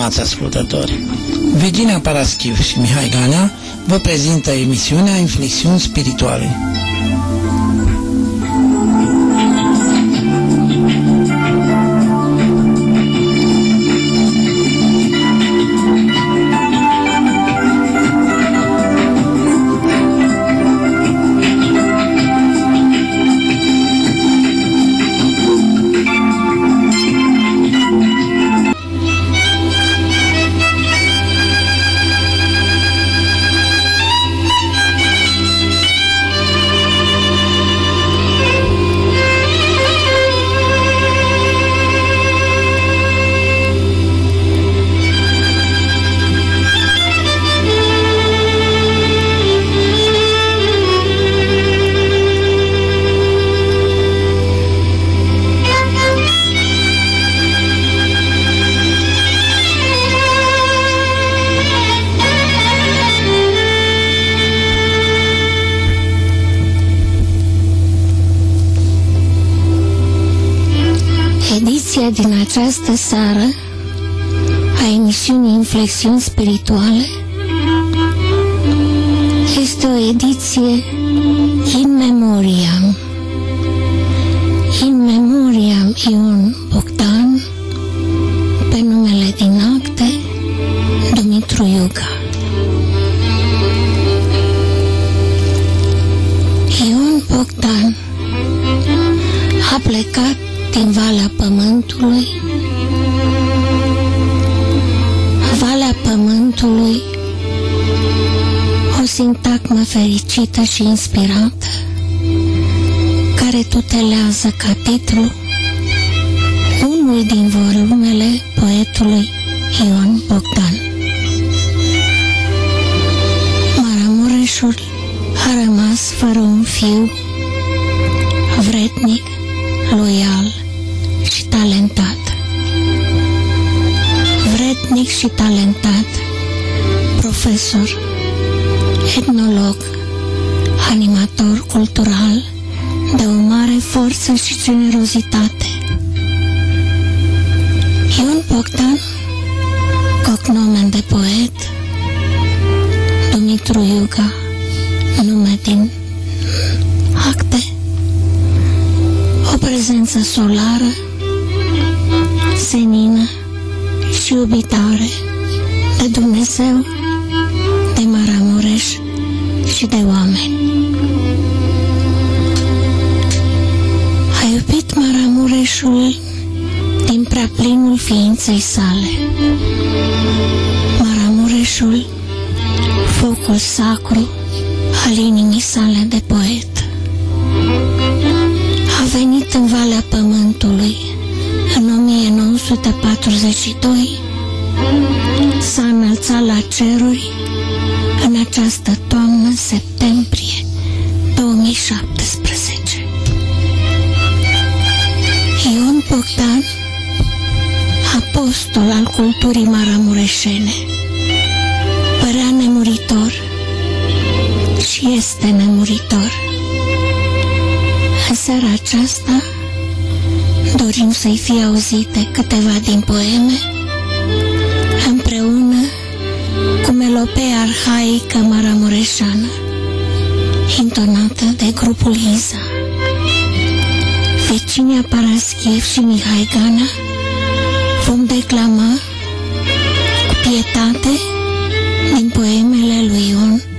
Bună seara, stimați ascultători! Virginia Paraschiv și Mihai Ganea vă prezintă emisiunea Inflexiuni Spirituale. Emisiunii Inflexiuni sintagmă fericită și inspirată, care tutelează ca titlu unul din volumele poetului Ion Bogdan. Maramureșul a rămas fără un fiu vrednic, loial și talentat. Vrednic și talentat, profesor, etnolog, animator cultural, de o mare forță și generozitate. Ion Bogdan, cognomen de poet, Dumitru Iuga, nume din acte, o prezență solară, senină și iubitare de Dumnezeu, de Maramureș și de oameni. A iubit Maramureșul din prea plinul ființei sale. Maramureșul, focul sacru al inimii sale de poet. A venit în Valea Pământului în 1942, s-a înălțat la ceruri în această toamnă septembrie 2017. Ion Bogdan, apostol al culturii maramureșene, părea nemuritor și este nemuritor. În seara aceasta dorim să-i fie auzite câteva din poeme împreună cu melopea arhaică maramureșană intonată de grupul Iza. Virginia Paraschiv și Mihai Gana vom declama cu pietate din poemele lui Ion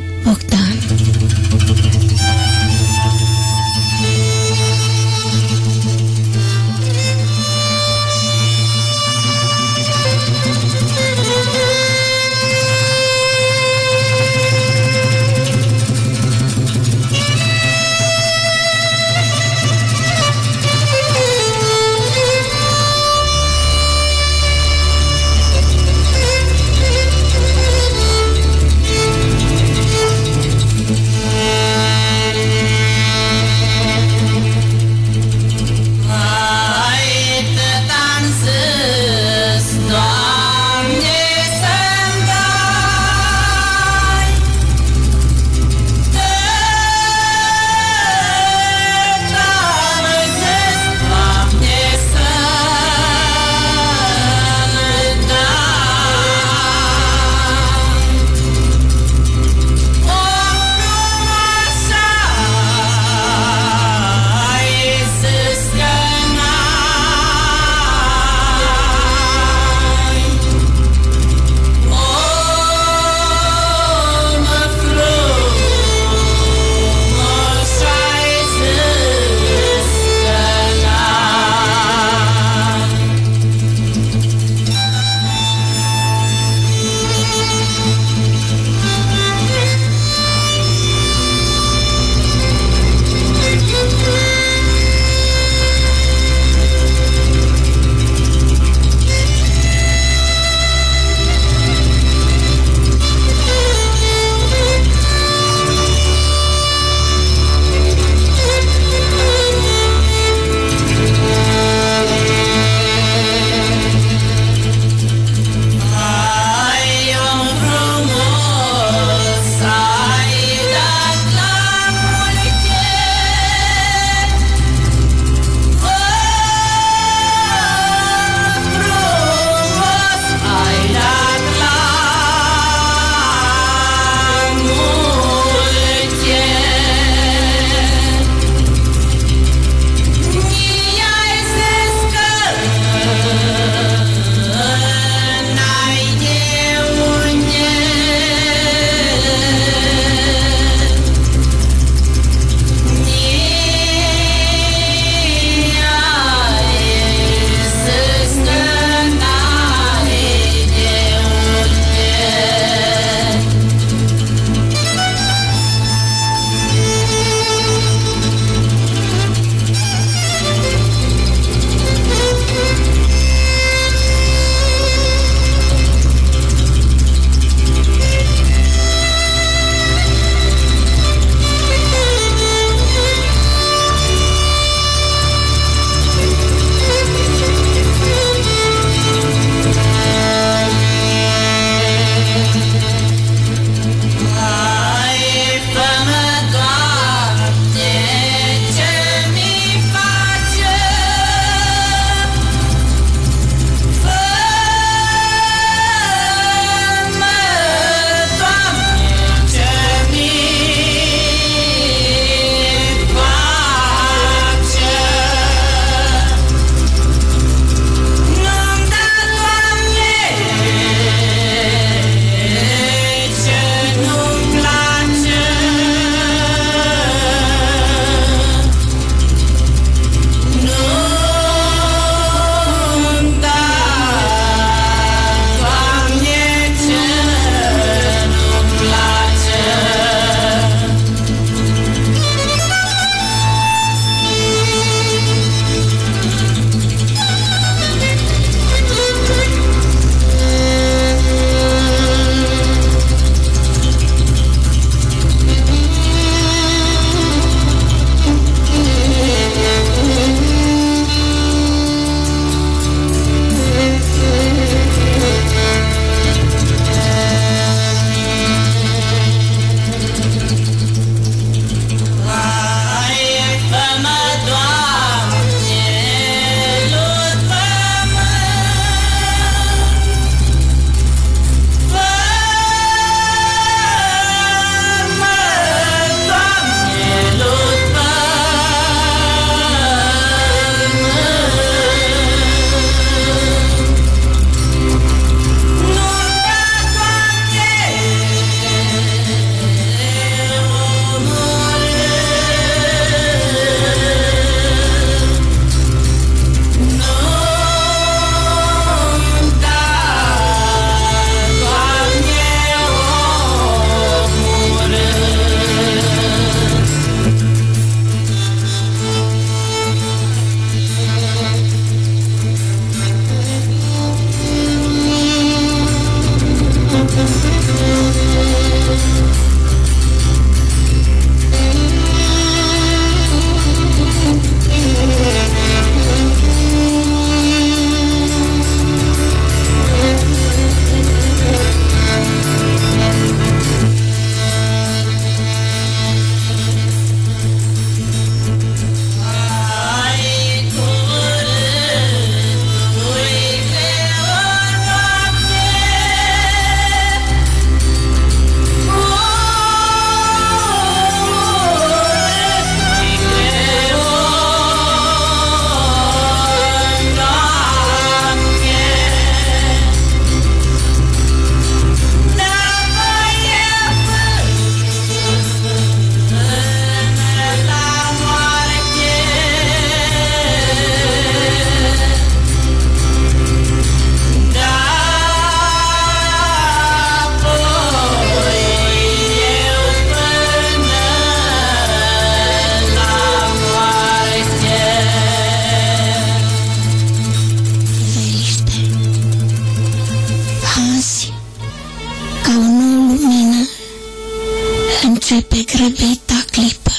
începe grăbita clipă,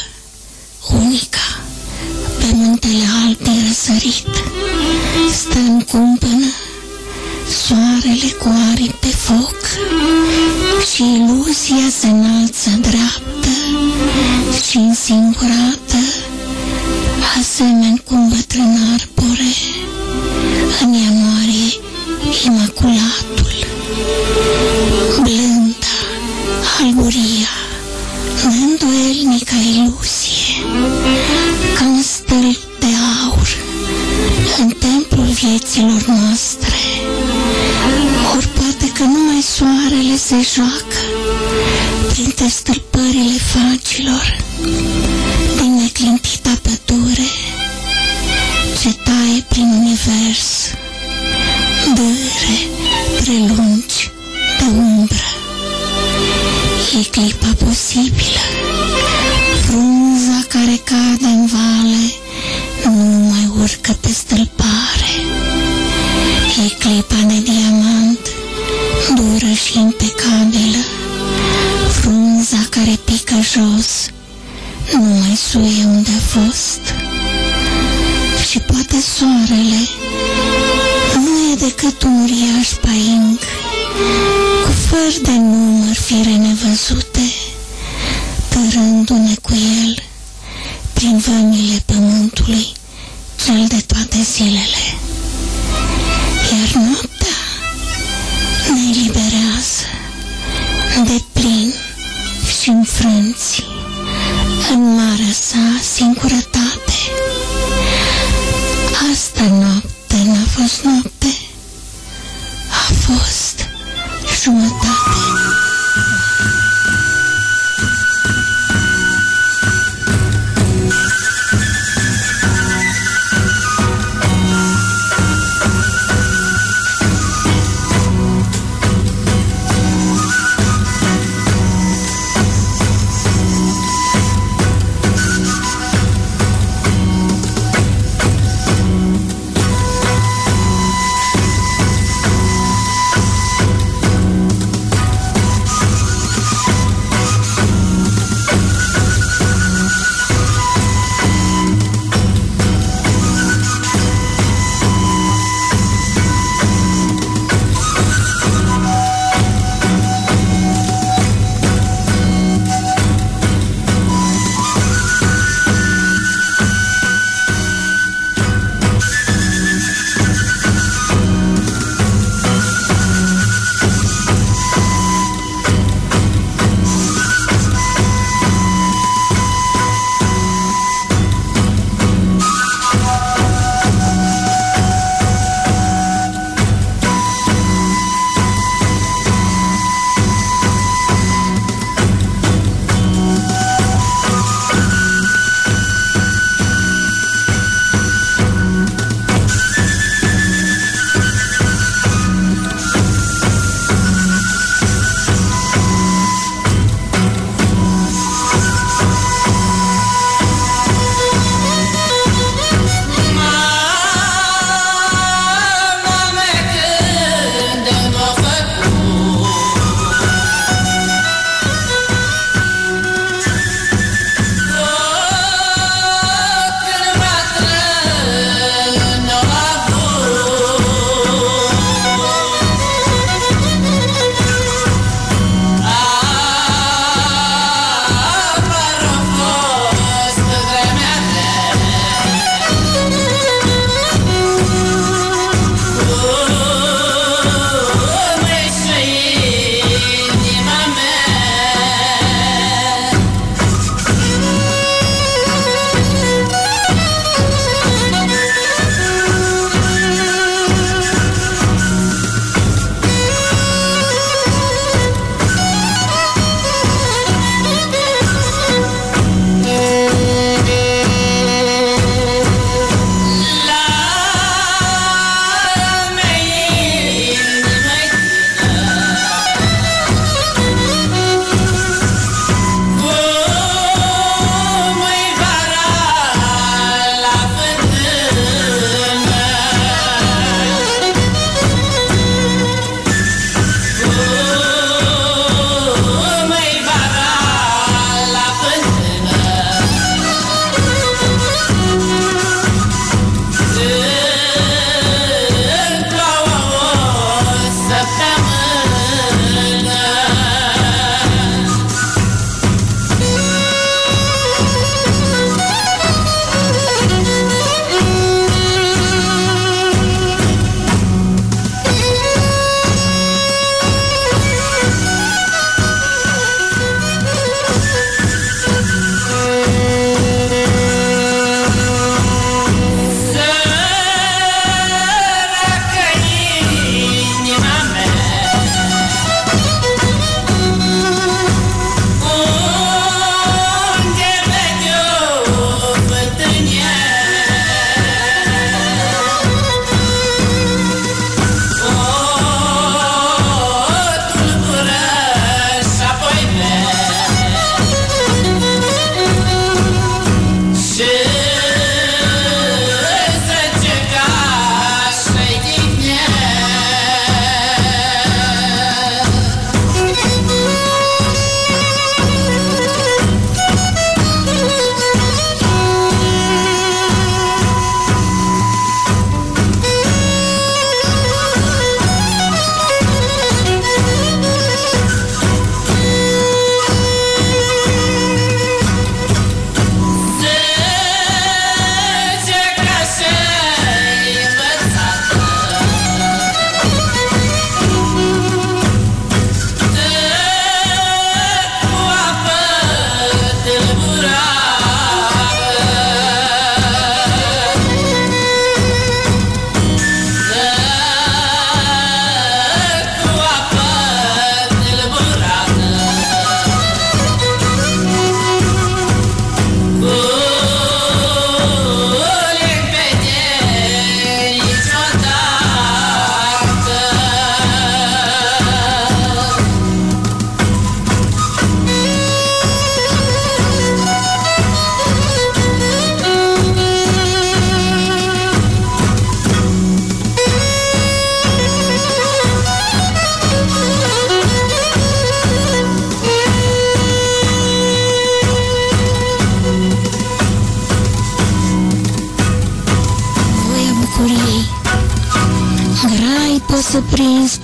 unica, pe muntele alb răsărit. Stă în cumpănă, soarele cu aripi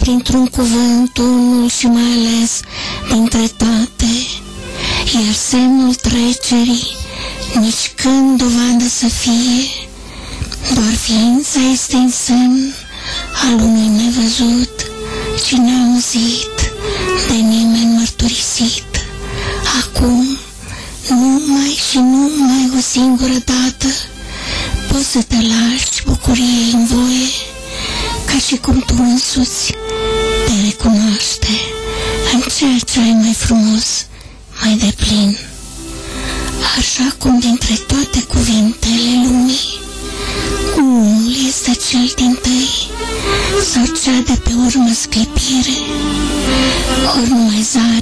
printr-un cuvânt unul și mai ales dintre toate, iar semnul trecerii nici când dovadă să fie, doar ființa este în semn al unui nevăzut și neauzit, de nimeni mărturisit. Acum, numai și numai o singură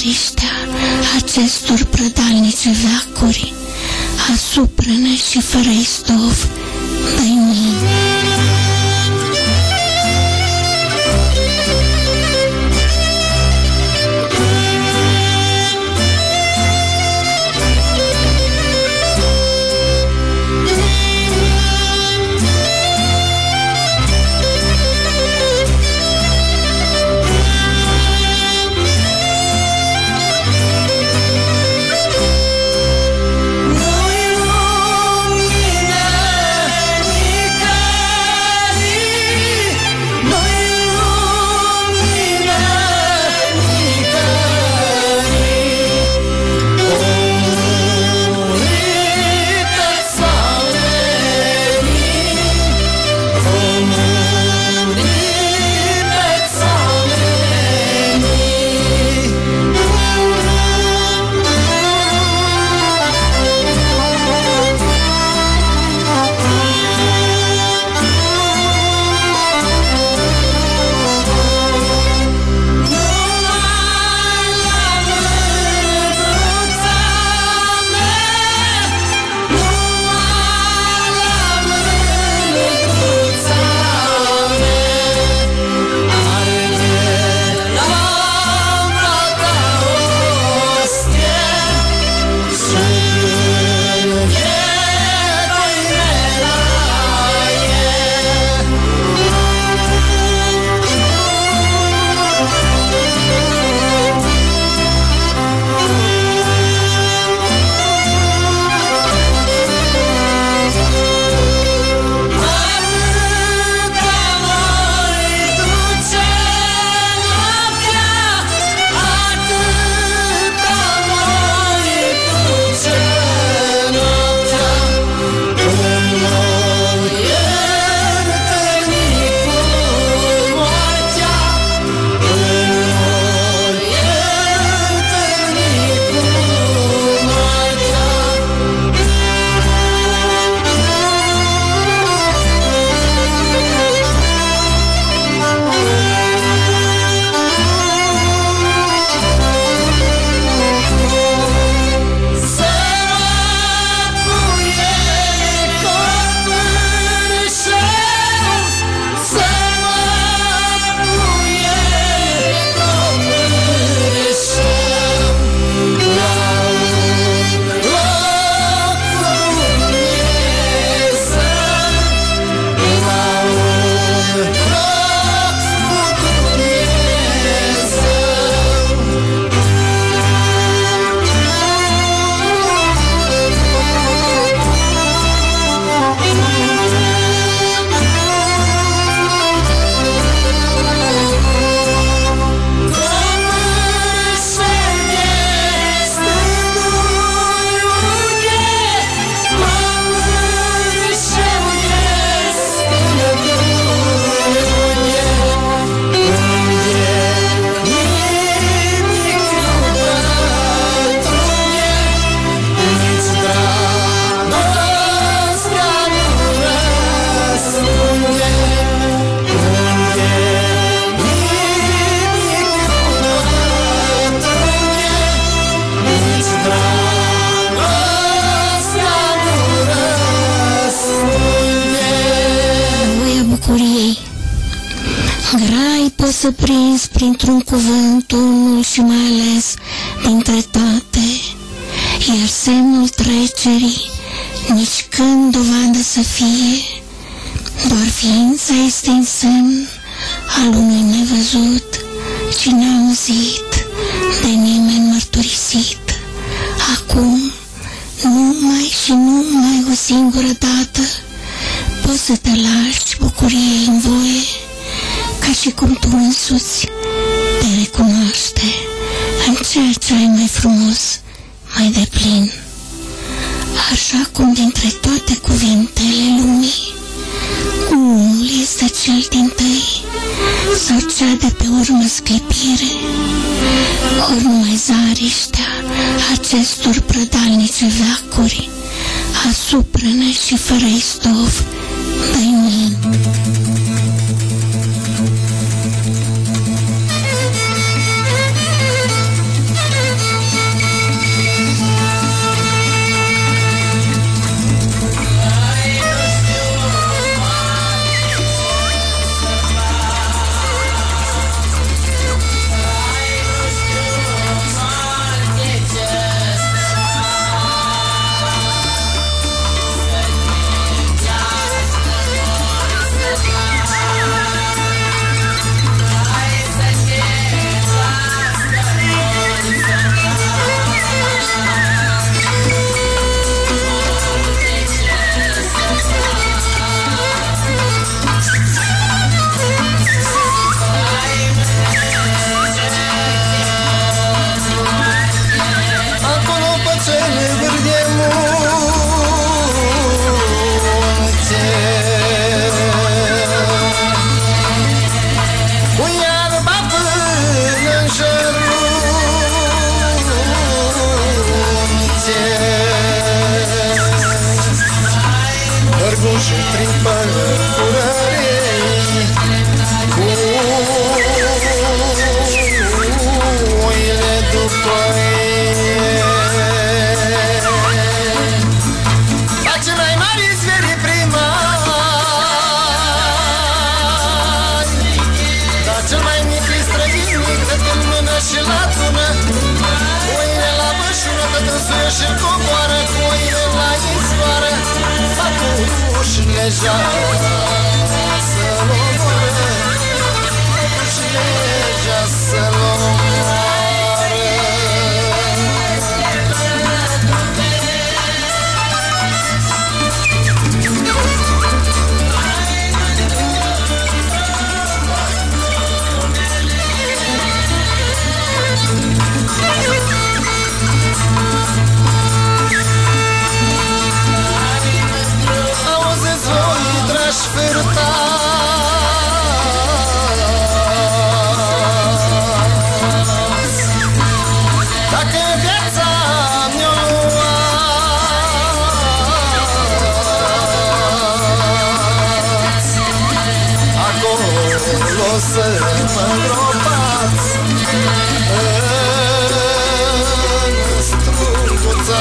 numai zariștea să prins printr-un cuvânt unul și mai ales dintre toate, iar semnul trecerii nici când dovadă să fie, doar ființa este în semn al unui nevăzut. Și neauzit, de nimeni mărturisit. Acum, numai și numai o singură dată, poți să te lași bucuriei în voie, ca și cum tu însuți te recunoaște în ceea ce ai mai frumos, mai deplin. Așa cum dintre toate cuvintele lumii, unul este cel din tăi sau cea de pe urmă sclipire, ori numai zariștea acestor prădalnice veacuri, asupra și fără istov, dăinuind.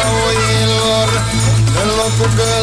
Am rămas pe cârtie multe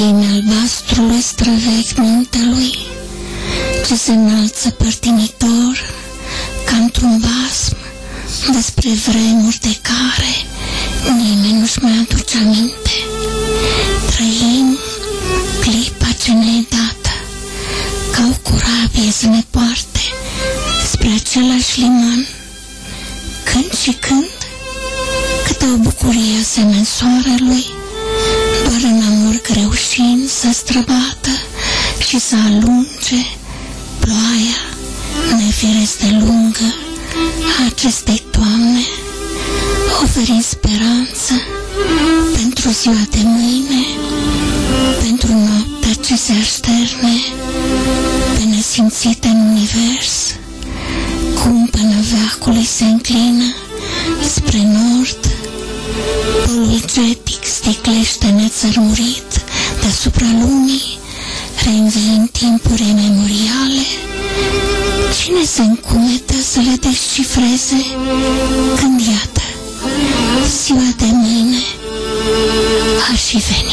limpezime albastrului străvechi muntelui, ce se înalță părtinitor ca într-un basm despre vremuri de care nimeni nu-și mai veacului se înclină spre nord, polul getic sticlește nețărmurit deasupra lumii, reînviind timpuri memoriale, cine se încumetă să le descifreze când iată, ziua de mâine a și venit.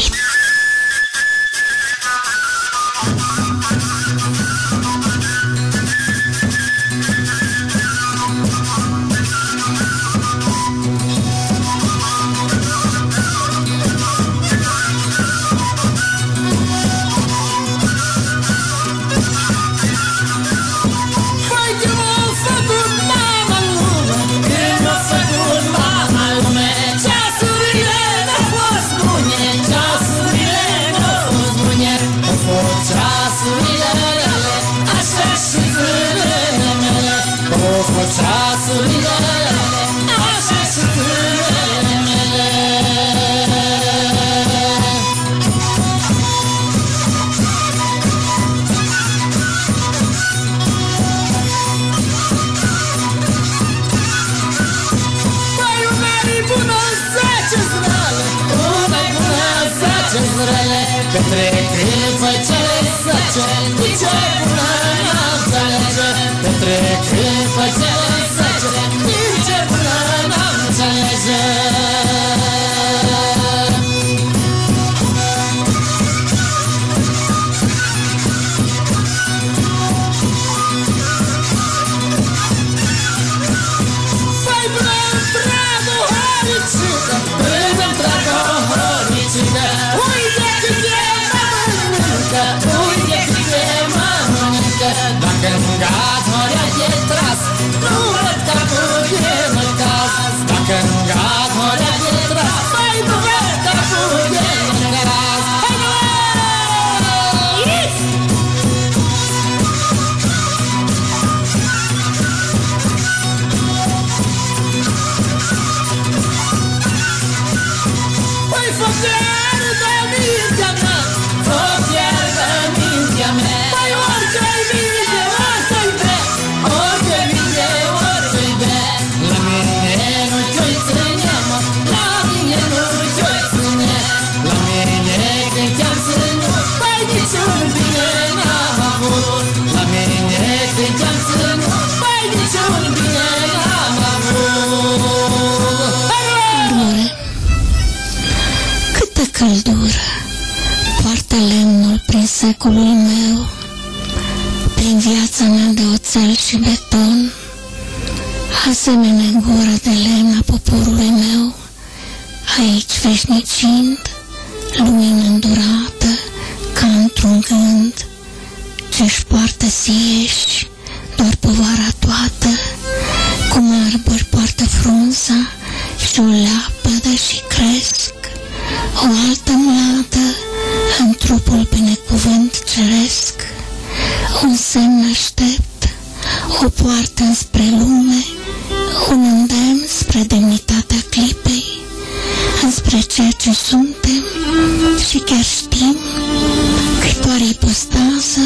Secolul meu, prin viața mea de oțel și beton, asemenea gură de lemn a poporului meu, aici veșnicind, înspre ceea ce suntem și chiar știm că doar ipostază,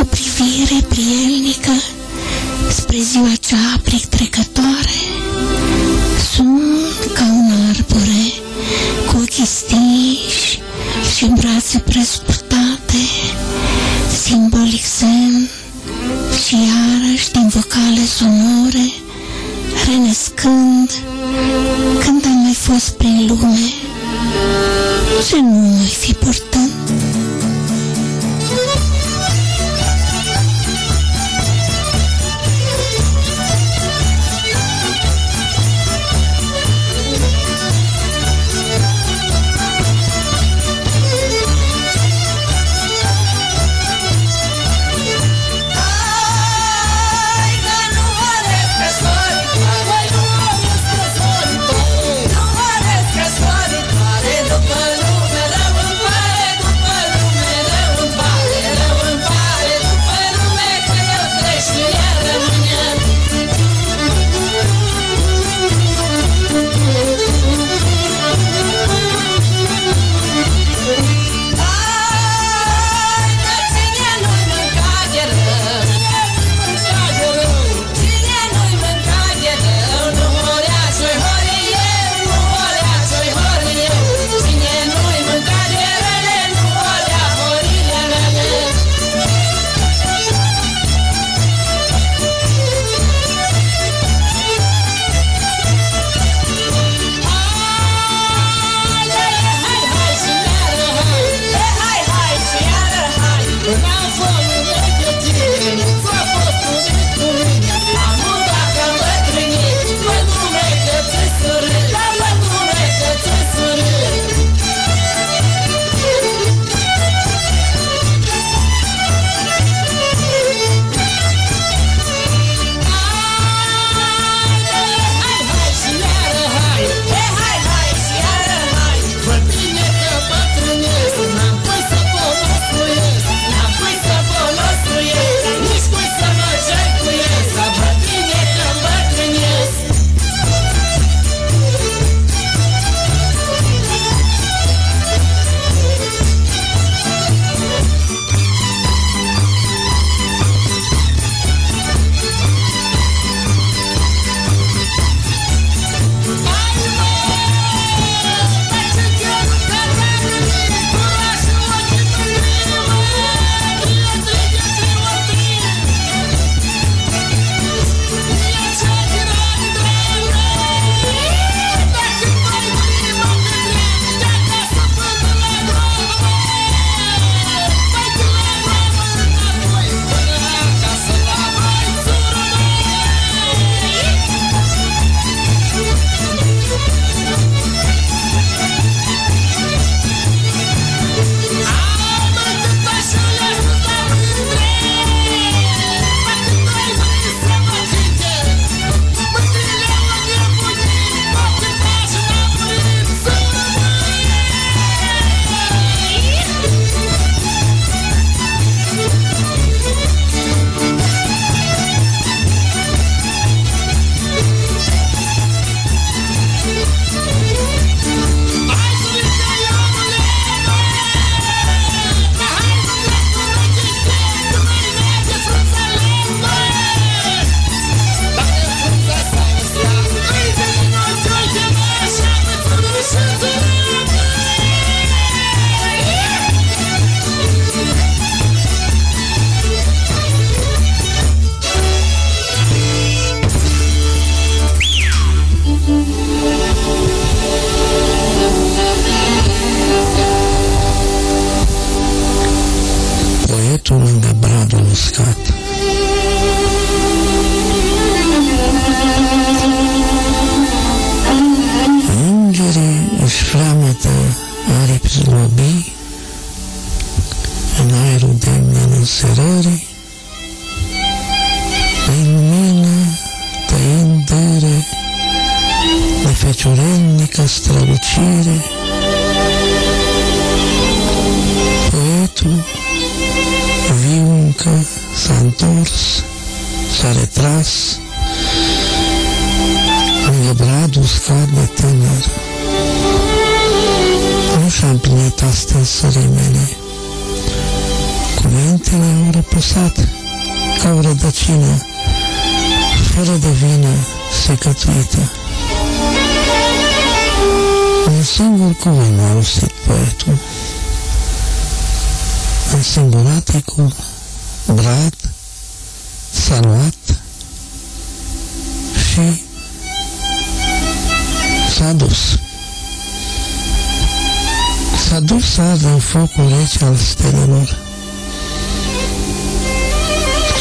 o privire prielnică spre ziua cea apric trecătoare. Sunt ca un arbore cu ochii stinși și brațe presputate, simbolic semn și iarăși din vocale sonore, renăscând când am mai fost prin lume, ce nu mai fi purtând. Brad s-a luat și s-a dus. S-a dus să ardă în focul rece al stelelor,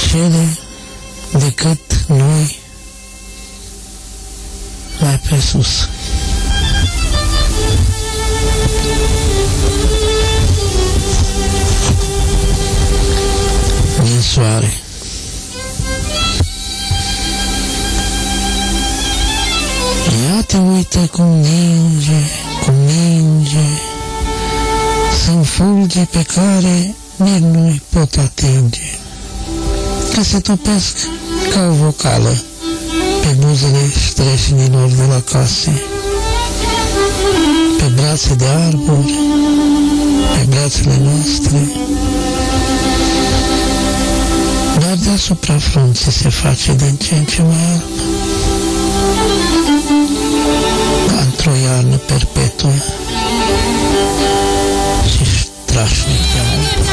cele decât noi mai presus. Soare. Ia te uită cum ninge, cum ninge, Sunt fulge pe care nici nu-i pot atinge, Că se topesc ca o vocală pe buzele streșinilor de la case, pe brațe de arbori, pe brațele noastre, dar deasupra frunții se face din ce în ce mai alb. Ca într-o iarnă perpetuă și strașnic de alb.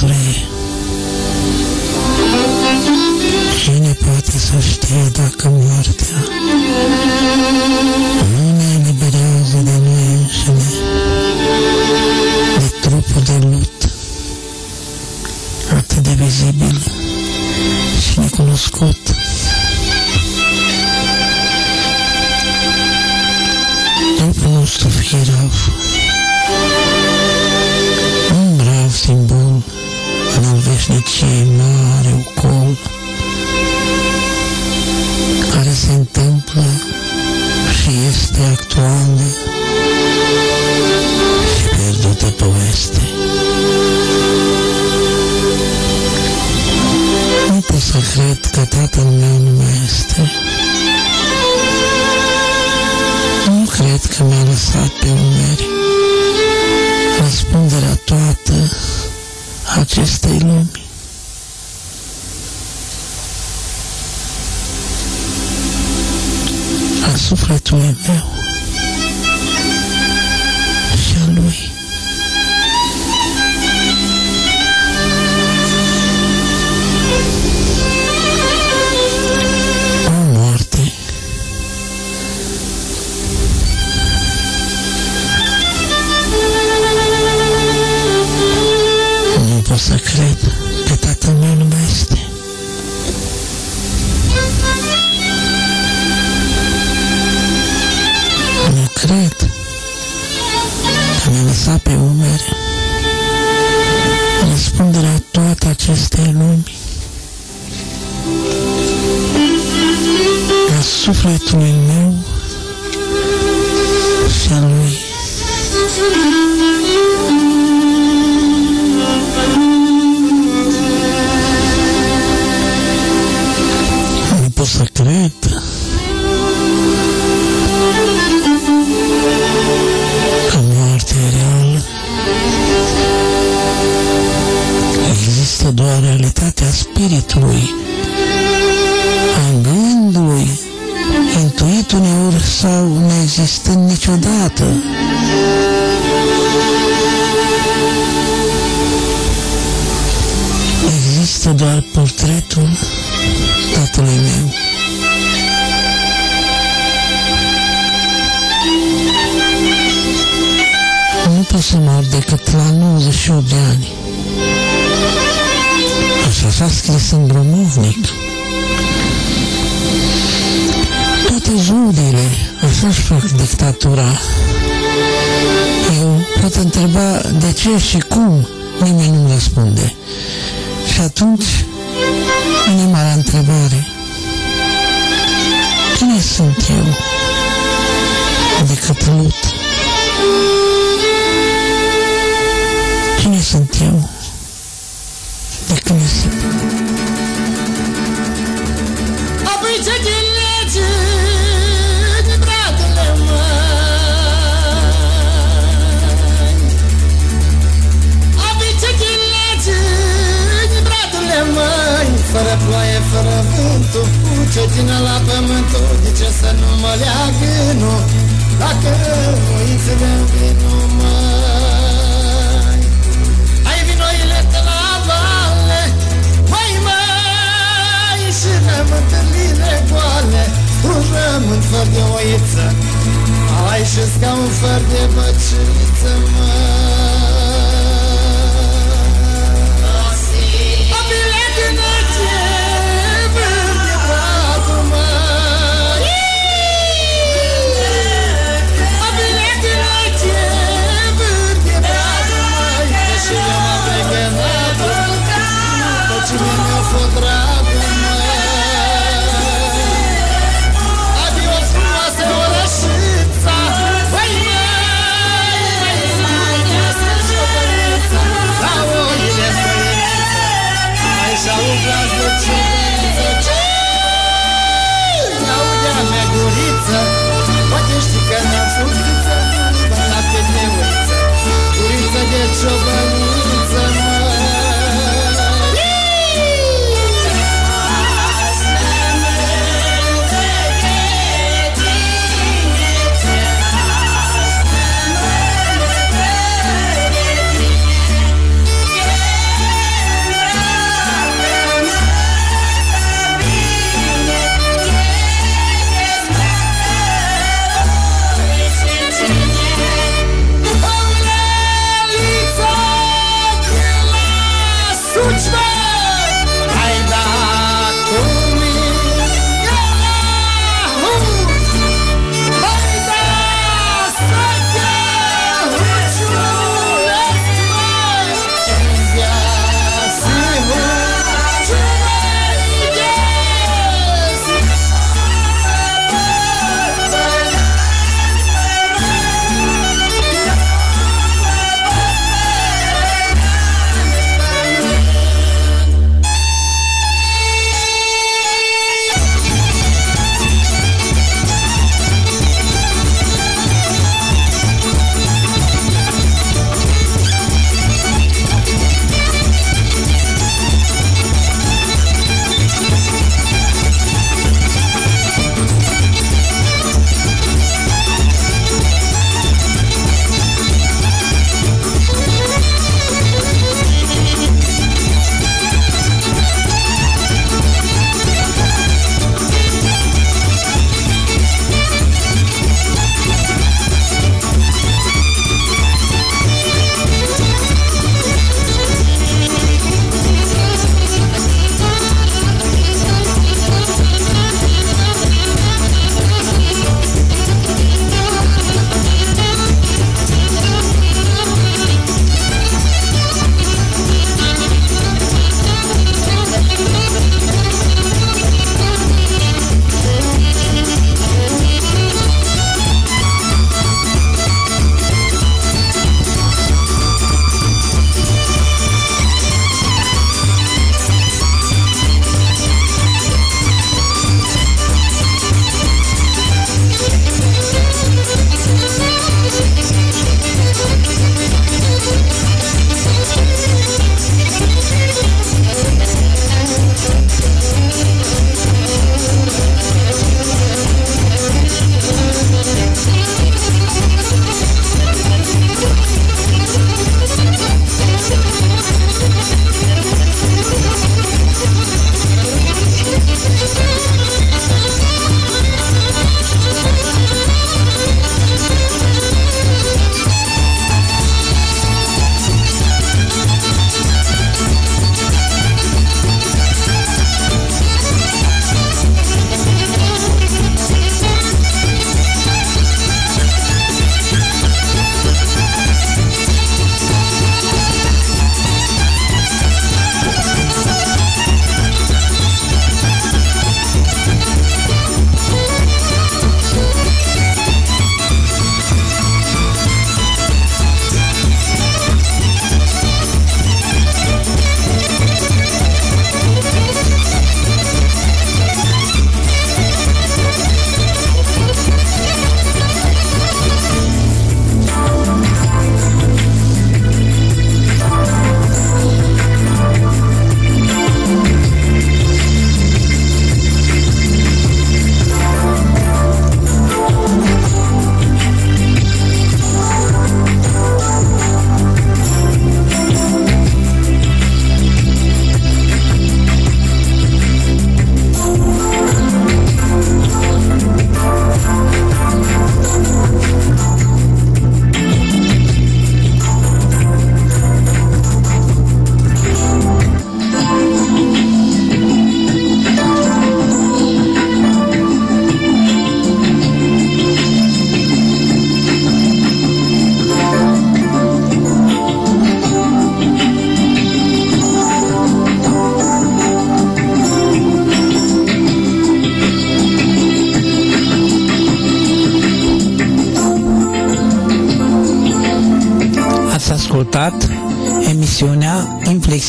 Rămas mărturie. Cine poate să știe dacă moartea nu ne eliberează de noi înșine, de trupul de lut, atât de vizibil și necunoscut. Care se întâmplă și este fie actuală și pierdută poveste. Nu pot să cred că tatăl meu nu mai este. Nu cred că mi-a lăsat pe umeri răspunderea toată acestei lumi. a sufletului meu a sufletului meu și a lui. Nu pot să cred că moartea e reală. Există doar realitatea spiritului, sau neexistând niciodată. Există doar portretul tatălui meu. Nu pot să mor decât la 98 de ani. Așa s-a scris Chechicum Ce ține la pământul De ce să nu mă leagă, nu Dacă muițele în vinul măi Hai vinoile de la vale Măi, măi Și rămân întâlnire goale. Un rământ fără de oiță Ai și scaun fără de băciță, măi What's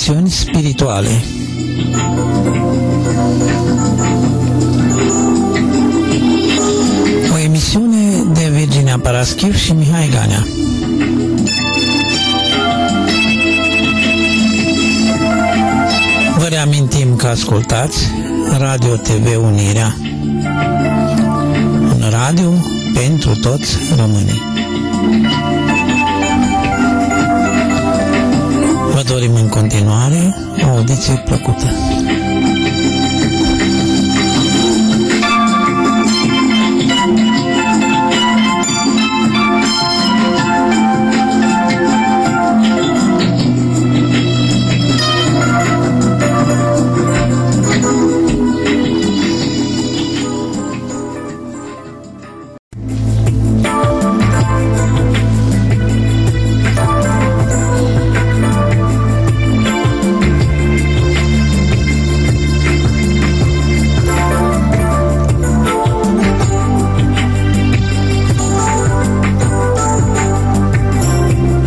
Inflexiuni Spirituale. O emisiune de Virginia Paraschiv și Mihai Ganea. Vă reamintim că ascultați Radio TV Unirea. Un radio pentru toți românii. Dorim în continuare o audiție plăcută.